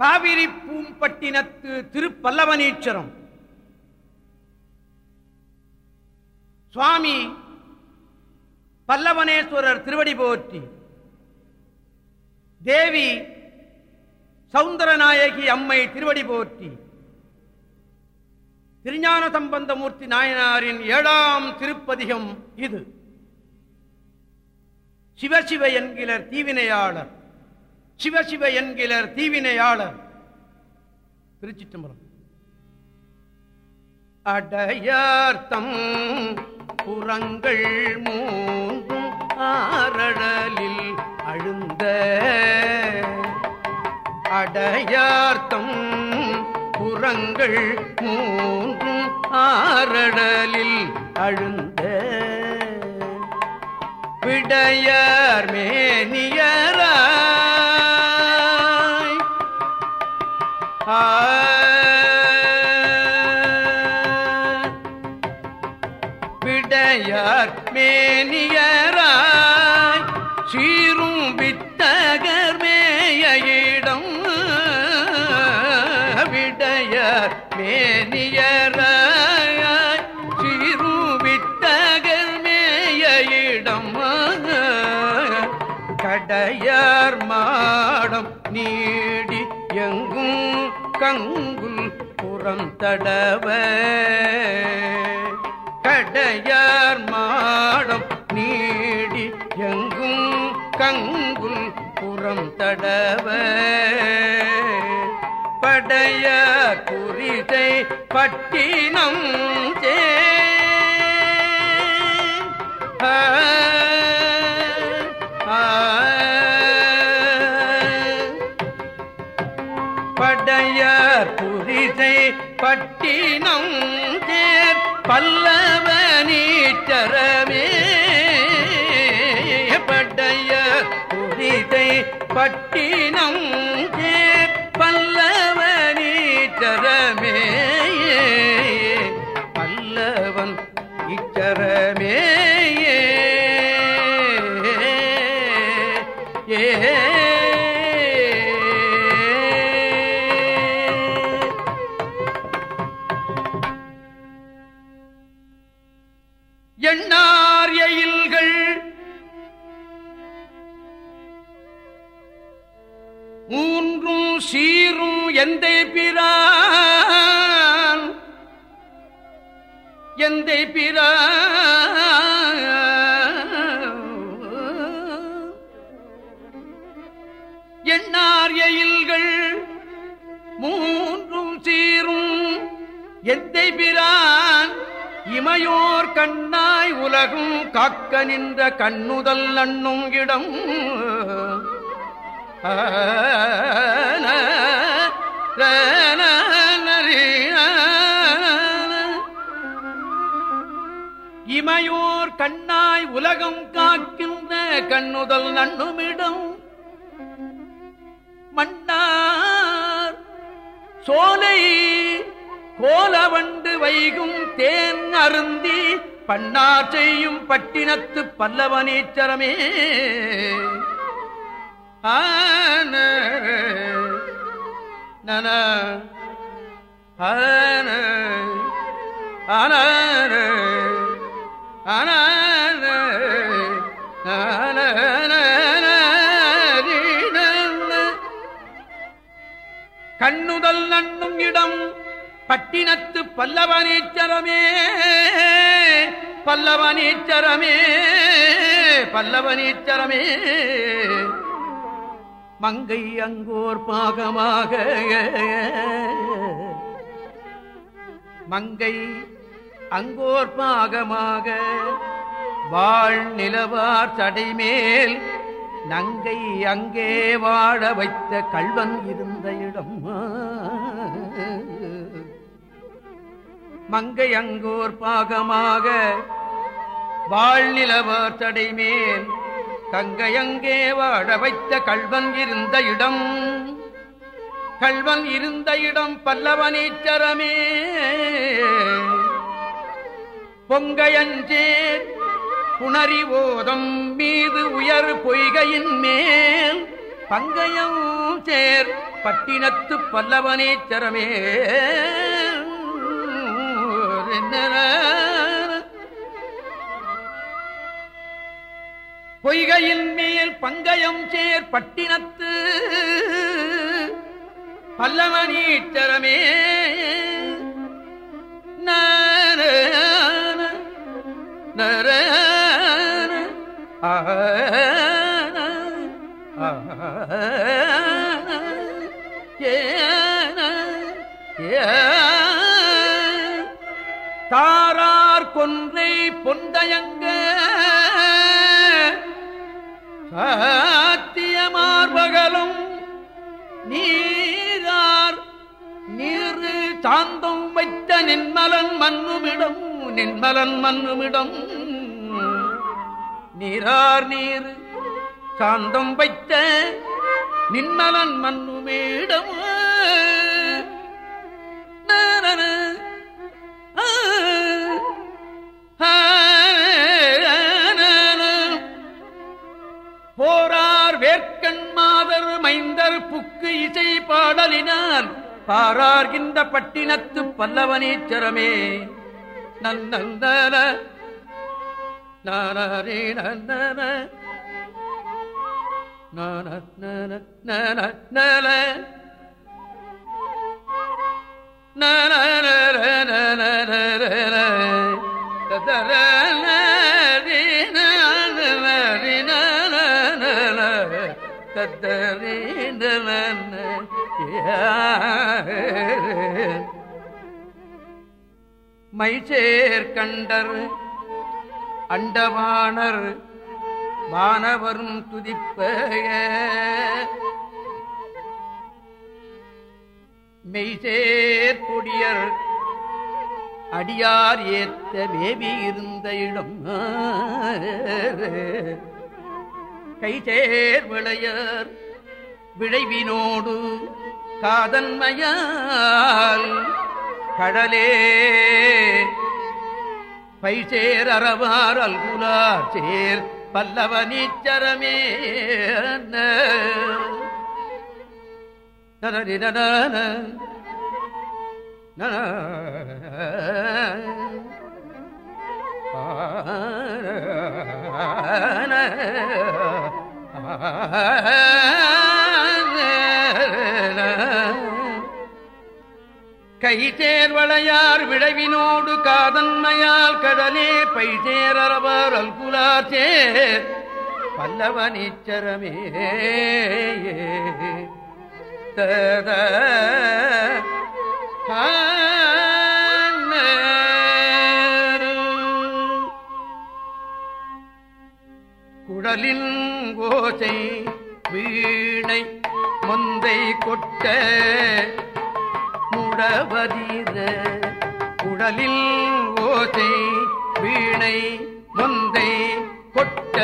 காவிரி பூம்பட்டினத்து திருப்பல்லவனீச்சரம் சுவாமி பல்லவனேஸ்வரர் திருவடி போற்றி. தேவி சவுந்தரநாயகி அம்மை திருவடி போற்றி. திருஞான சம்பந்தமூர்த்தி நாயனாரின் ஏழாம் திருப்பதிகம் இது. சிவசிவ என்கிலர் தீவினையாளர். சிவசிவ என்கிலர் தீவினையாளர். திருச்சிற்றம்பலம். அடையார்த்தம் புறங்கள் மூன்றும் ஆரடலில் அழுந்த. அடையார்த்தம் புறங்கள் மூன்றும் ஆரடலில் அழுந்த. விடையார் மேனியரா விடையார் மேனியர் புறம் தடவ கடையார் மாடம் நீடி எங்கும் கங்குல் புறம் தடவ படைய குறிதை பட்டினம் சே தேர் பல்லவ நீச்சரமே படையார் புரிசை பட்டினம் எண்ணார் எயில்கள். மூன்றும் சீரும் எந்த பிரான்? எந்தை பிரான்? எண்ணார் எயில்கள். மூன்றும் சீரும் எந்த பிரான்? இமையோர் கண்ணாய் உலகும் காக்க நின்ற கண்ணுதல் அண்ணும் இடம். இமையோர் கண்ணாய் உலகம் காக்கின்ற கண்ணுதல் நண்ணுமிடம் மன்னார் சோலை கோலவண்டு வைகும் தேன் அருந்தி பண்ணார் பட்டினத்து பல்லவனீச்சரமே ஆன ஆன ஆன கண்ணுதல் நண்ணும் இடம் பட்டினத்து பல்லவனீச்சரமே பல்லவனீச்சரமே பல்லவனீச்சரமே மங்கை அங்கோர் பாகமாக மங்கை அங்கோர் பாகமாக வாழ் நிலவார் சடைமேல் நங்கை அங்கே வாழ வைத்த கல்வன் இருந்த மங்கை அங்கோர் பாகமாக வாழ்நிலவர் தடைமேல் கங்கையங்கே வாழ வைத்த கல்வன் இருந்த இடம். கல்வன் இருந்த இடம் பல்லவனீச்சரமே பொங்கையஞ்சேர் புணரி ஓதம் மீது உயர் பொய்கையின் மேல் பங்கையம் சேர் பட்டினத்து பல்லவனேச்சரமே பொய்கையின் மேல் பங்கயம் சேர் பட்டினத்து பல்லவனீச்சரமே நர நர தாரார் பொன்னை பொந்தயங்க சாத்தியமார்பகலும் நீரார் நீர் சாந்தம் வைத்த நின்மலன் மண்ணுமிடம் நின்மலன் மண்ணுமிடம் நீரார் நீர் சாந்தம் வைத்த நின்மலன் மண்ணுமேடம் புக்கு இசை பாடலினால் பாரார்கின்ற பட்டினத்து பல்லவனீச்சரமே நன்னந்தன நானே நந்தன நான நன நன நல நன மைசேர் கண்டர் அண்டவாணர் வானவரும் துதிப்பய. மெய்சேர் கொடியர் அடியார் ஏத்த வேவி இருந்த இடம். கைசேர் விளையர் விளைவினோடு காதன்மையால் கடலே பைசேர் அறவார் அல்குலார் சேர் பல்லவ நீச்சரமே ஆ கைசேர் வளையார் விளைவினோடு காதன்மையால் கடலே பைசேரவர் அல்குலார் சேர் பல்லவனீச்சரமே தத. குழலின் ஓசை வீணை முந்தை கொட்ட முடவதீர குழலில் ஓசை வீணை முந்தை கொட்ட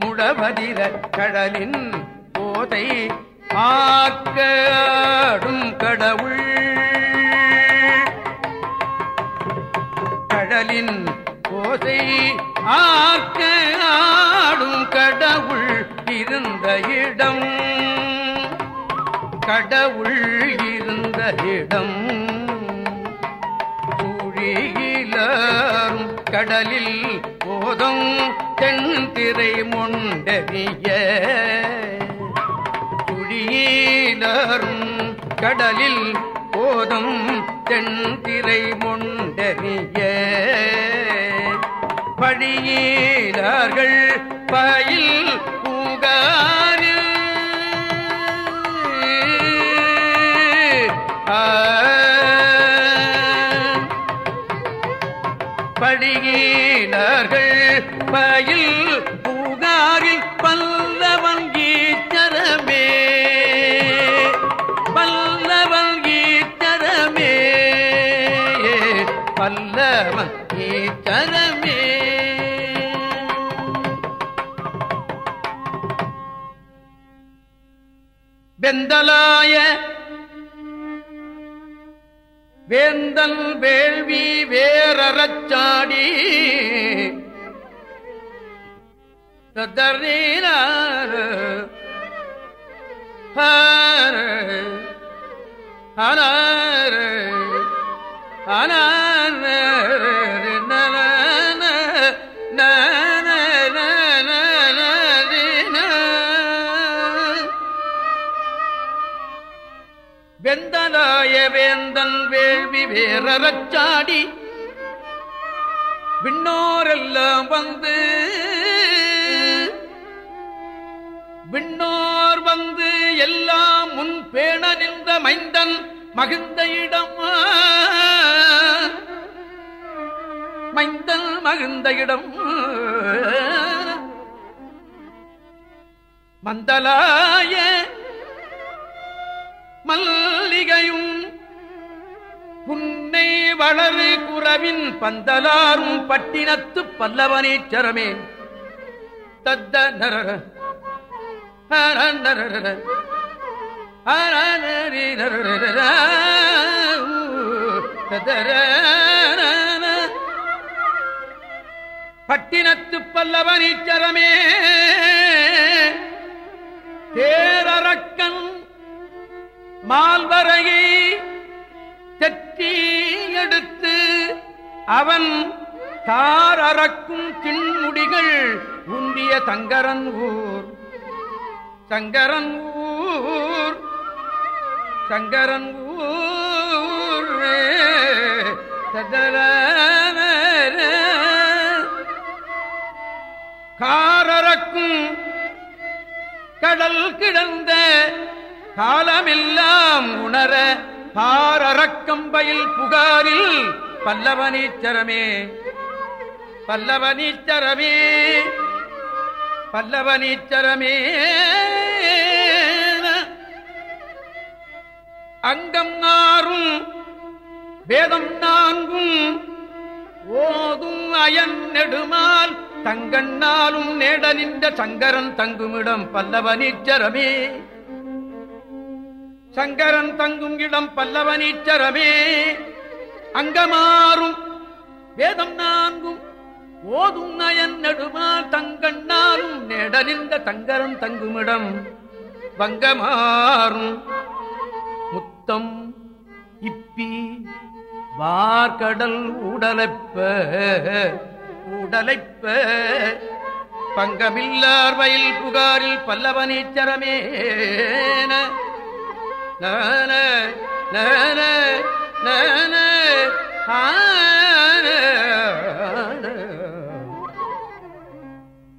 முடவதிர கடலின் போதை ஆக்கடும் கடவுள். கடலின் போதை ஆக்க ஆடும் கடவுள். இருந்த இடம் கடவுள் இருந்த இடம் சூழியிலும் கடலில் போதும் தென்திரை முண்டறிய சுழியிலும் கடலில் போதும் தென்திரை முண்டறிய பழியீலார்கள் பயில் வல்லவன் ஈச்சரமே வெந்தலாய வேந்தல் வேள்வி வேறறச்சாடி தத்தரீரார் வெந்தலாய வேறச்சாடி விண்ணோரெல்லாம் வந்து விண்ணோர் வந்து எல்லாம் முன் பேண நின்ற மைந்தன் மகிழ்ந்த இடம். மைந்தன் மகிழ்ந்த இடம். மந்தலாய மல்லிகையும் புன்னை வளரு குறவின் பந்தலாரும் பட்டினத்து பல்லவனீச்சரமே தத்த நரர ஹர நரர ஹர பட்டினத்து பல்லவனீச்சரமே தேரரக்கன் மால்வரையை தெற்றி அவன் தார் அறக்கும் தின்முடிகள் உந்திய தங்கரன் ஊர். சங்கரன் ஊர். சங்கரன் ஊர். காரறக்கும் கடல் கிடந்த காலமெல்லாம் உணர பாரறக்கம்பையில் புகாரில் பல்லவனீச்சரமே பல்லவனீச்சரமே பல்லவனீச்சரமே அங்கம் நாரும் வேதம் நான்கும் ஓதும் அயன் நெடுமால் தங்கண்ணாலும் நேட நின்ற சங்கரன் தங்குமிடம் பல்லவனீச்சரமே சங்கரன் தங்கும் இடம் பல்லவனீச்சரமே. அங்கமாறும் வேதம் நான்கும் ஓதும் நயன் நெடுமால் தங்கண்ணாலும் நெடலிந்த தங்கரன் தங்குமிடம் வங்கமாறும். முத்தம் இப்பி வார்கடல் உடலைப்ப உடலைப்ப. பங்கமில்லார் வயல் புகாரில் பல்லவனீச்சரமே நன நன நன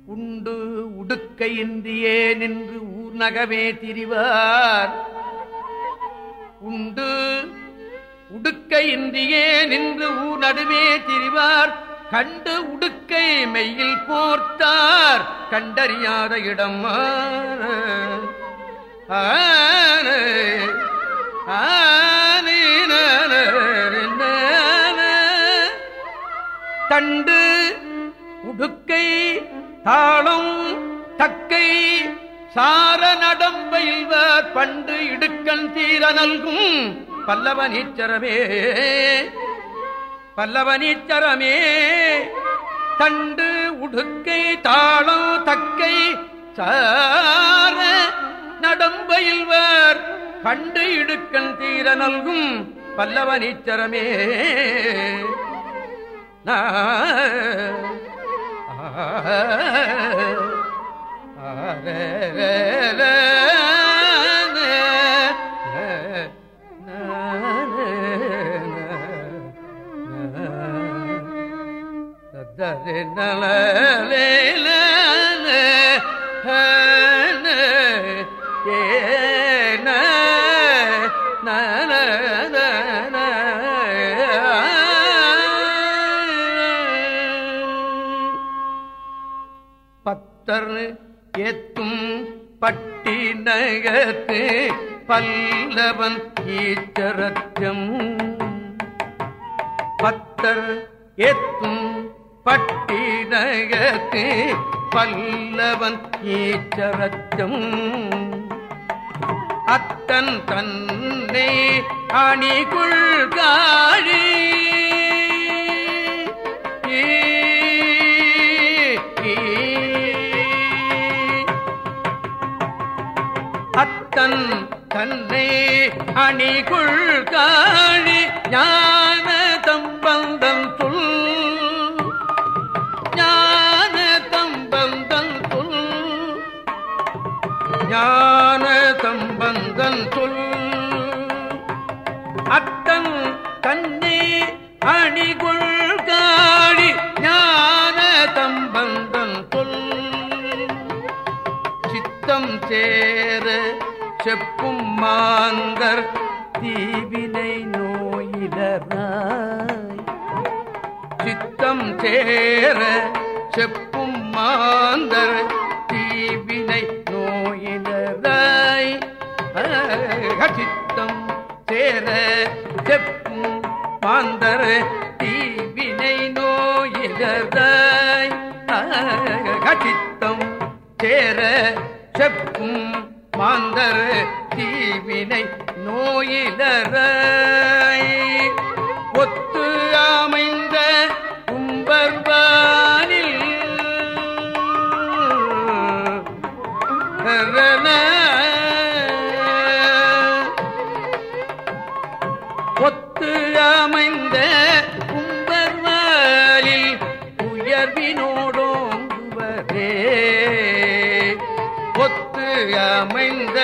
உண்டு உடுக்கையின்றியே நின்று ஊர் நகவே திரிவார். உண்டு உடுக்கையின்றியே நின்று ஊர் நடுவே திரிவார். கண்டு உடுக்கை மெயில் போர்த்தார். கண்டறியாத இடம் தண்டு உடுக்கை தாளம் தக்கை சார நடம்பயில்வர் பண்டு இடுக்கண் தீர நல்கும் பல்லவ நீச்சரமே. பல்லவ நீச்சரமே. தண்டு உடுக்கை தாளம் தக்கை சார பண்டு இடுக்கண் தீர நல்கும் பல்லவ நீச்சரமே. நலே பத்தர் வல்லவன் ஈச்சரத்தம் பத்தர் எத்தும் பட்டிடகத்து பல்லவன் ஈச்சரத்தம் அத்தன் தன்னை அணிகுள் காழி அத்தன் தன்னை அணிகுள் காழி ஞான தம்பந்தம் சொல் ஞான தம்பந்தம் சொல் ஞான தம்பந்தம் சொல் அத்தன் தன்னை அணிகுள் காழி ஞான தம்பந்தன் சொல் சித்தம் சேர செப்பும் மாந்தர் தீவினை நோயிலராய். சித்தம் சேர செப்பும் மாந்தர் தீவினை நோயிலராய். சித்தம் சேர செப்பும் மாந்தர் தீவினை நோயிலராய். சித்தம் சேர செப்பும் மாந்தர் தீவினை நோயிலராய் ஒத்து அமைந்த கும்பர்வானில் ஒத்து அமைந்த கும்பர்வாலில் உயர்வினோடோங்குவரே ஒத்து அமைந்த